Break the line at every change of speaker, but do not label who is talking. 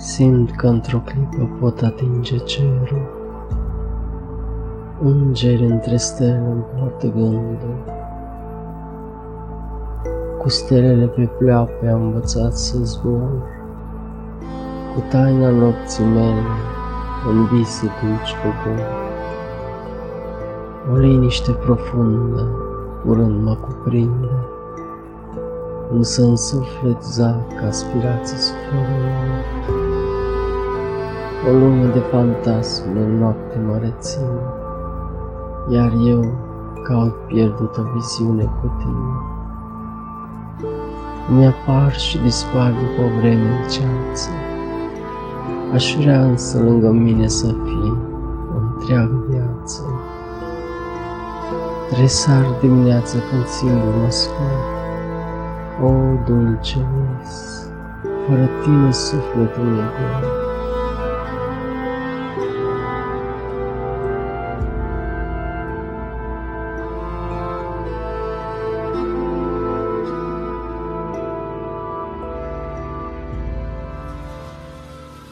Simt că într-o clipă pot atinge cerul. Îngeri între stele îmi poartă gândul. Cu stelele pe pleoape am învățat să zbor. Cu taina nopții mele în vise dulci cobor. O liniște profundă curând mă cuprinde, însă în suflet zac aspirații suferind. O lume de fantasme în noapte mă rețin, iar eu caut pierdută viziune cu tine. Mi-apar și dispar după o vreme în ceață, Aș vrea însă lângă mine să fii o întreagă viață. Tresar dimineața când singur mă scot, O, dulce vis, fără tine sufletul meu gol.